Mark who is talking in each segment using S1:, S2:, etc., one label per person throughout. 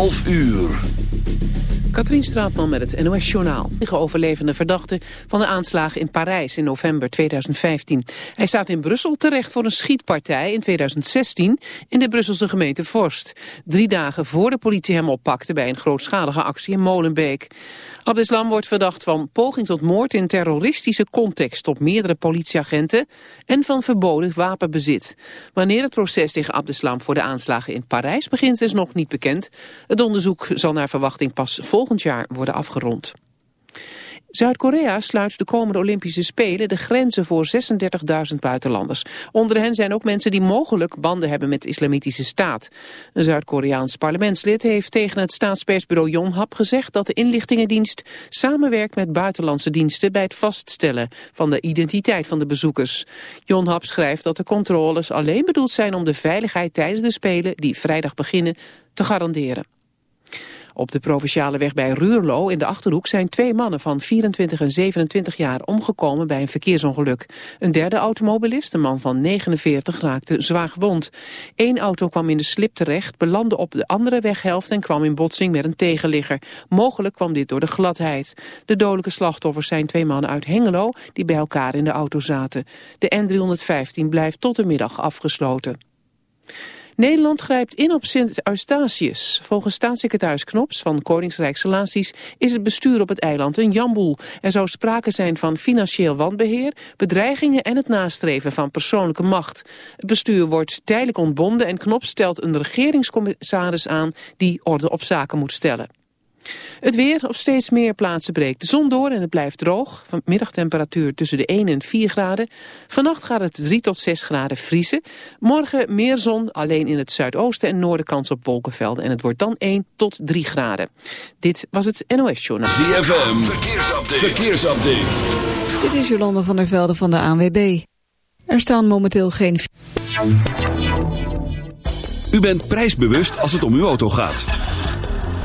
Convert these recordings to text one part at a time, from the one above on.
S1: 11 uur.
S2: Katrien Straatman met het NOS-journaal. De overlevende verdachte van de aanslagen in Parijs in november 2015. Hij staat in Brussel terecht voor een schietpartij in 2016 in de Brusselse gemeente Vorst. Drie dagen voor de politie hem oppakte bij een grootschalige actie in Molenbeek. Abdeslam wordt verdacht van poging tot moord in terroristische context op meerdere politieagenten en van verboden wapenbezit. Wanneer het proces tegen Abdeslam voor de aanslagen in Parijs begint is nog niet bekend. Het onderzoek zal naar verwachting pas jaar worden afgerond. Zuid-Korea sluit de komende Olympische Spelen de grenzen voor 36.000 buitenlanders. Onder hen zijn ook mensen die mogelijk banden hebben met de islamitische staat. Een Zuid-Koreaans parlementslid heeft tegen het staatspersbureau Yonhap gezegd dat de inlichtingendienst samenwerkt met buitenlandse diensten bij het vaststellen van de identiteit van de bezoekers. Yonhap schrijft dat de controles alleen bedoeld zijn om de veiligheid tijdens de Spelen, die vrijdag beginnen, te garanderen. Op de provinciale weg bij Ruurlo in de Achterhoek zijn twee mannen van 24 en 27 jaar omgekomen bij een verkeersongeluk. Een derde automobilist, een man van 49, raakte zwaar gewond. Eén auto kwam in de slip terecht, belandde op de andere weghelft en kwam in botsing met een tegenligger. Mogelijk kwam dit door de gladheid. De dodelijke slachtoffers zijn twee mannen uit Hengelo die bij elkaar in de auto zaten. De N315 blijft tot de middag afgesloten. Nederland grijpt in op Sint-Eustatius. Volgens staatssecretaris Knops van Koningsrijkse Relaties is het bestuur op het eiland een jamboel. Er zou sprake zijn van financieel wanbeheer, bedreigingen en het nastreven van persoonlijke macht. Het bestuur wordt tijdelijk ontbonden en Knops stelt een regeringscommissaris aan die orde op zaken moet stellen. Het weer op steeds meer plaatsen breekt de zon door en het blijft droog. Van middagtemperatuur tussen de 1 en 4 graden. Vannacht gaat het 3 tot 6 graden vriezen. Morgen meer zon, alleen in het zuidoosten en noorden kans op wolkenvelden. En het wordt dan 1 tot 3 graden. Dit was het NOS Journaal.
S1: ZFM, verkeersupdate. verkeersupdate.
S3: Dit is Jolande van der Velde van de ANWB. Er staan momenteel geen...
S4: U bent prijsbewust als het om uw auto gaat.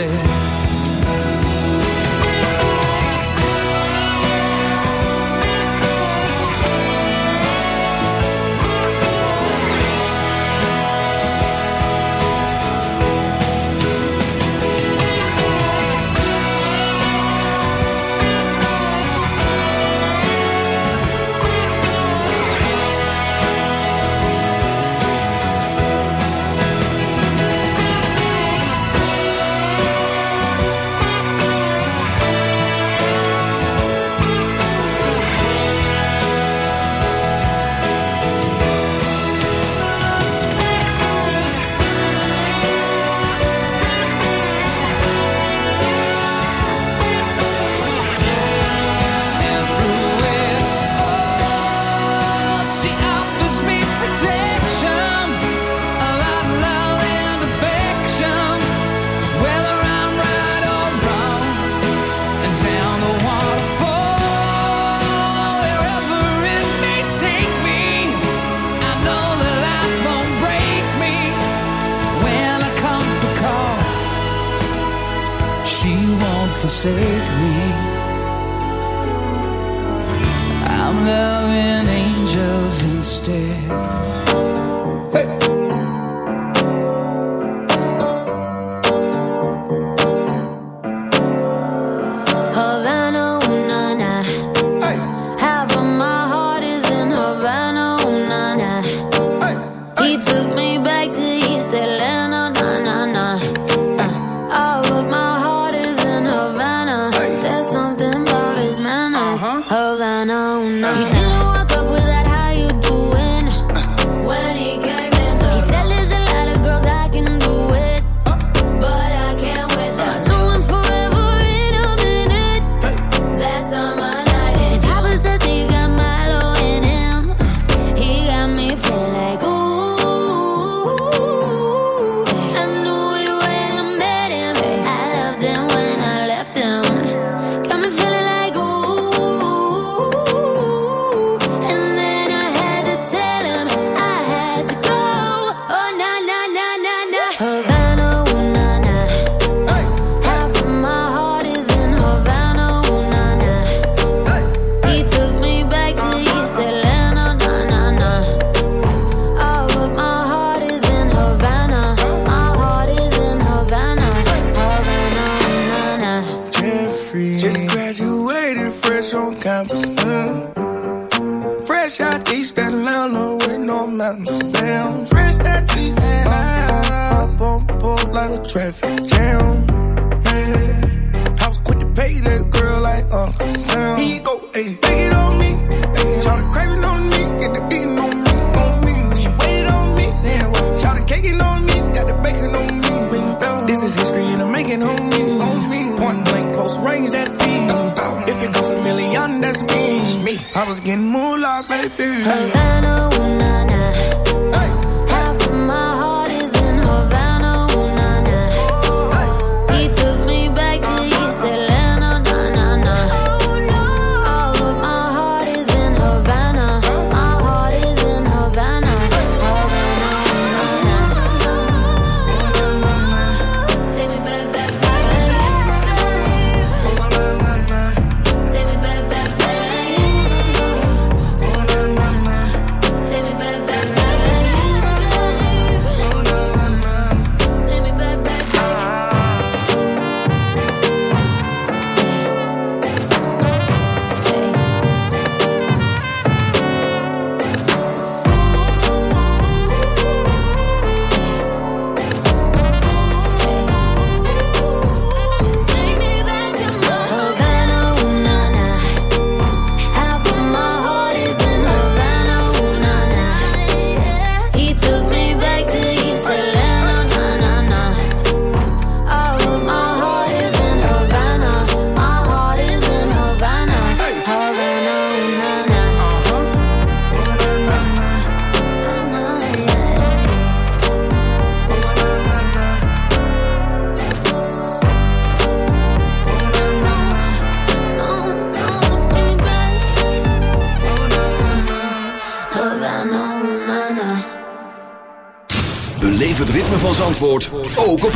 S5: dead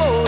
S6: amor.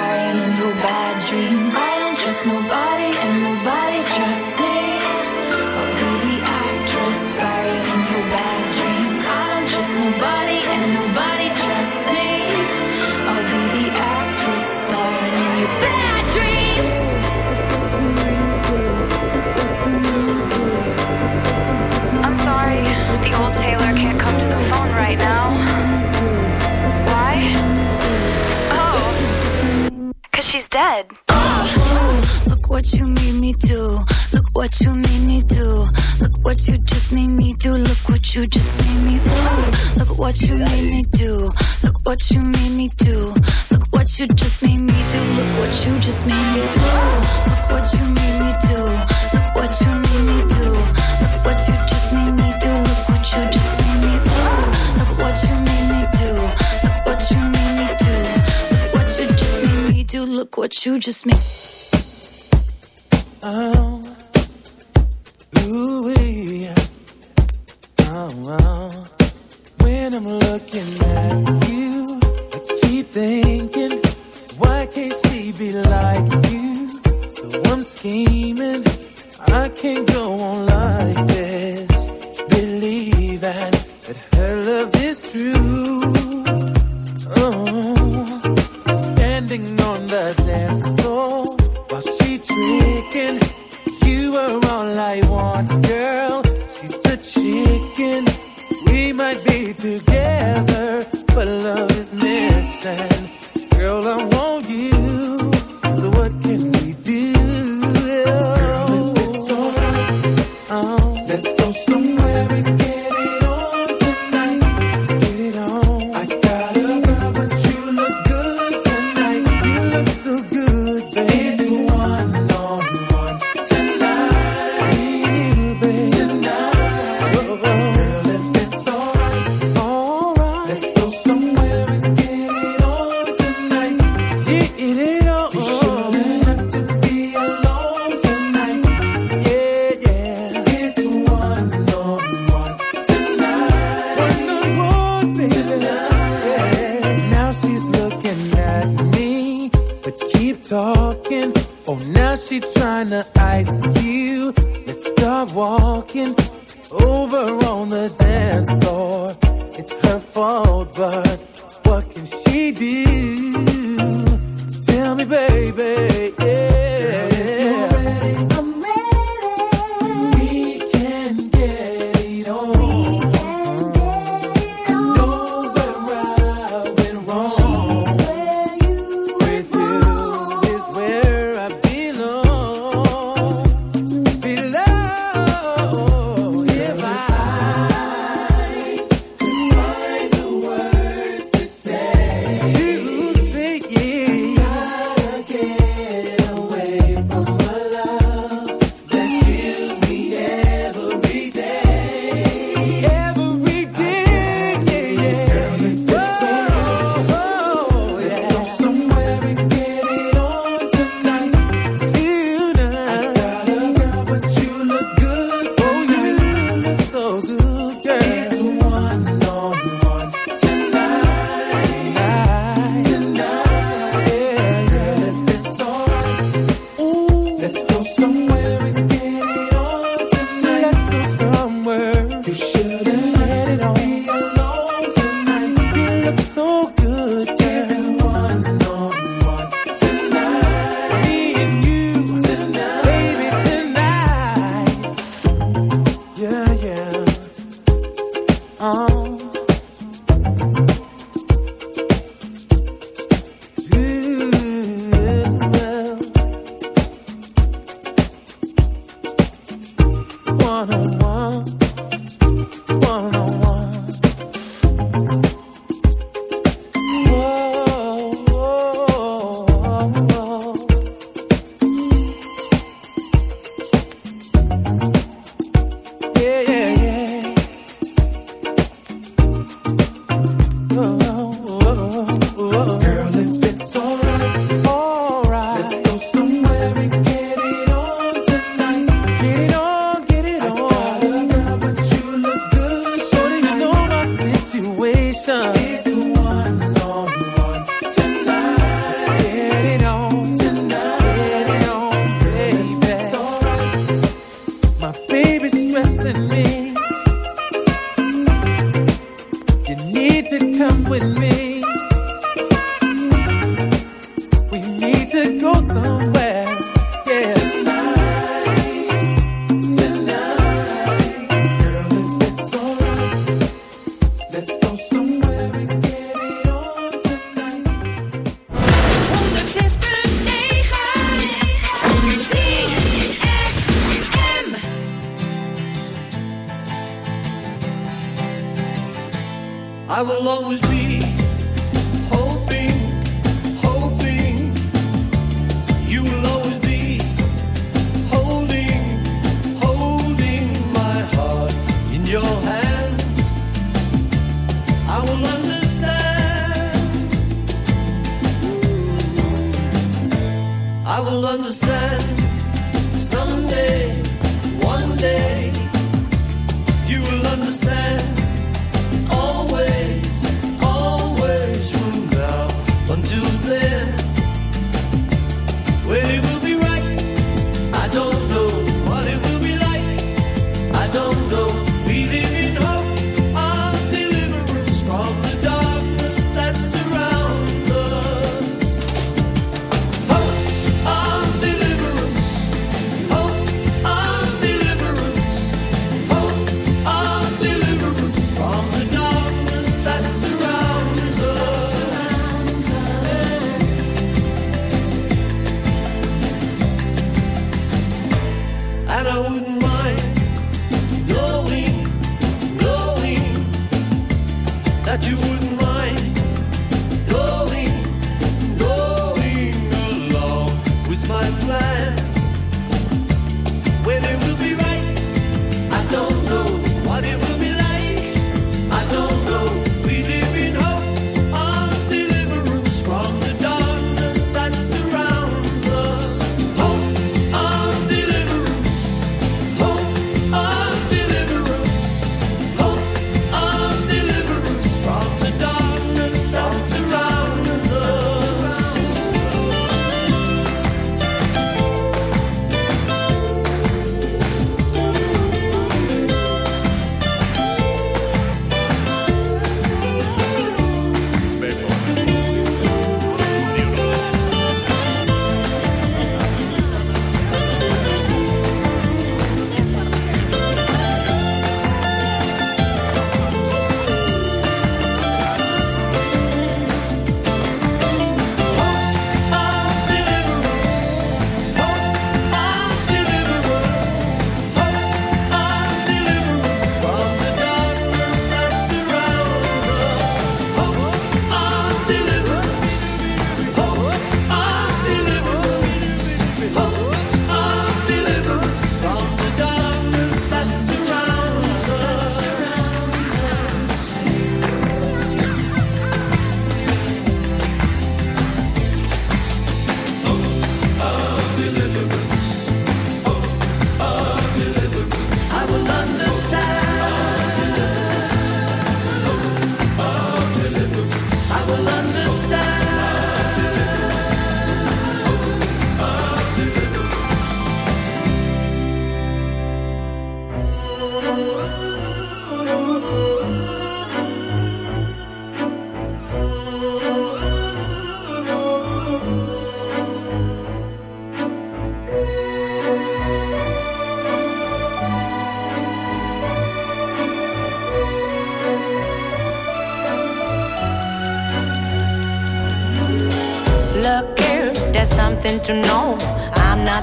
S7: right now. Why? Oh, cause she's dead.
S8: Look what you made me do. Look what you made me do. Look what you just made me do. Look what you just made me do. Look what you made me do. Look what you made me do. Look what you just made me do. Look what you just made me do. Look what you made me do. What you just made.
S9: Oh, trying to ice you. Let's start walking over on the dance on
S10: her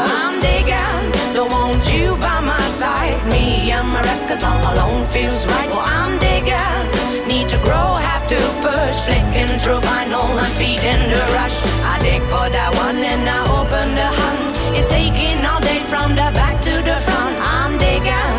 S11: I'm digging, don't want you by my side. Me and my records all alone feels right. Well, I'm digging, need to grow, have to push. Flicking through vinyl and feeding the rush. I dig for that one and I open the hunt. It's taking all day from the back to the front. I'm digging,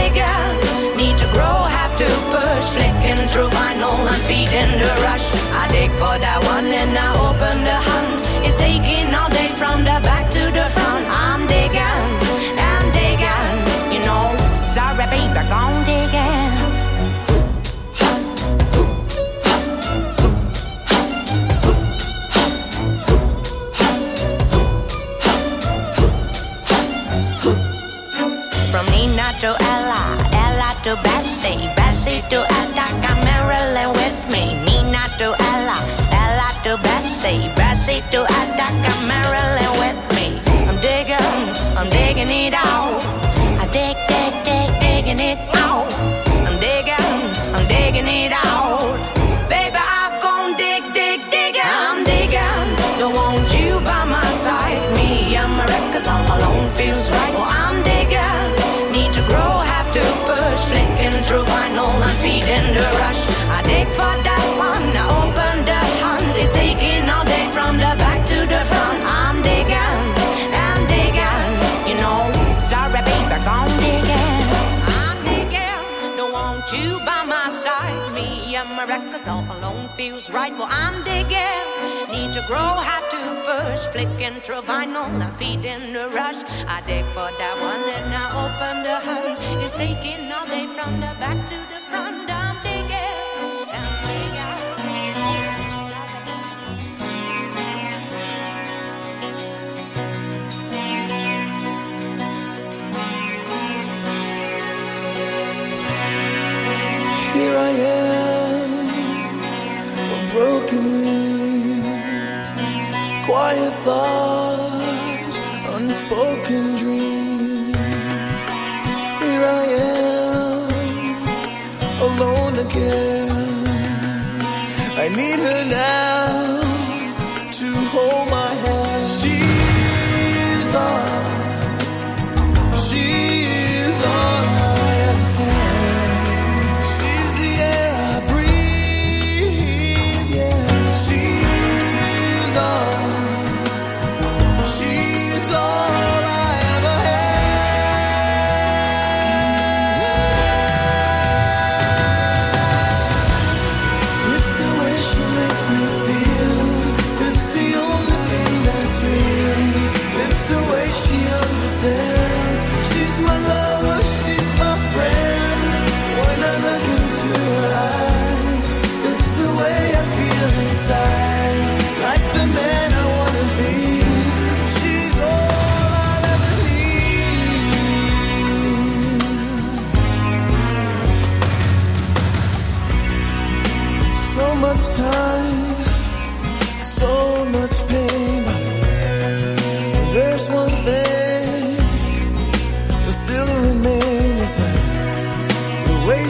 S11: Flicking through vinyl and feeding the rush. I dig for that one and I open the hunt. It's taking all day from the back to the front. I'm digging, I'm digging, you know. Sorry, baby, gone digging. From Nina to Ella, Ella to Bessie, Bessie, Bessie to Attica, Marilyn with me. I'm digging, I'm digging it out. I dig, dig, dig, digging it out. You by my side. Me and my records all alone feels right. Well, I'm digging, need to grow, have to push. Flicking through vinyl and feeding the rush. I dig for that one and I open the hunt. It's taking all day from the back to the front.
S9: Here I am, a broken wings, quiet thoughts, unspoken dreams. Here I am, alone again. I need her now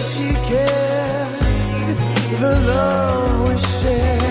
S9: she cared,
S12: the love we
S9: shared.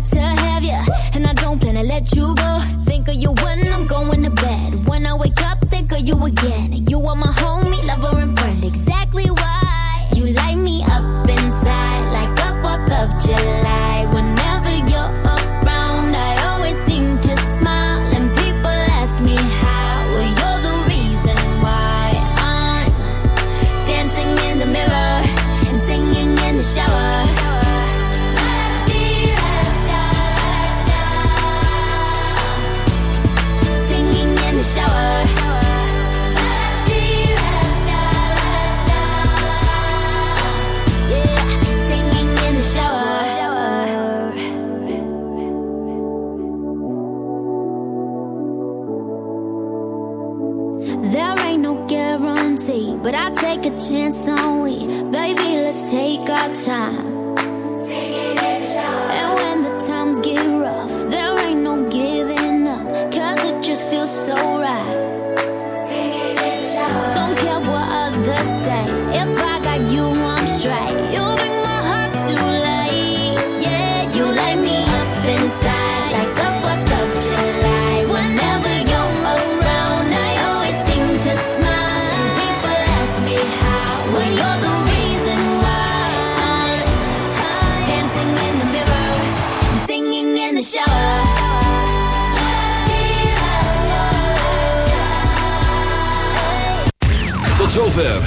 S9: got to have you, and I don't plan to let you go. Think of you when I'm going to bed. When I wake up, think of you again. You are my
S1: home.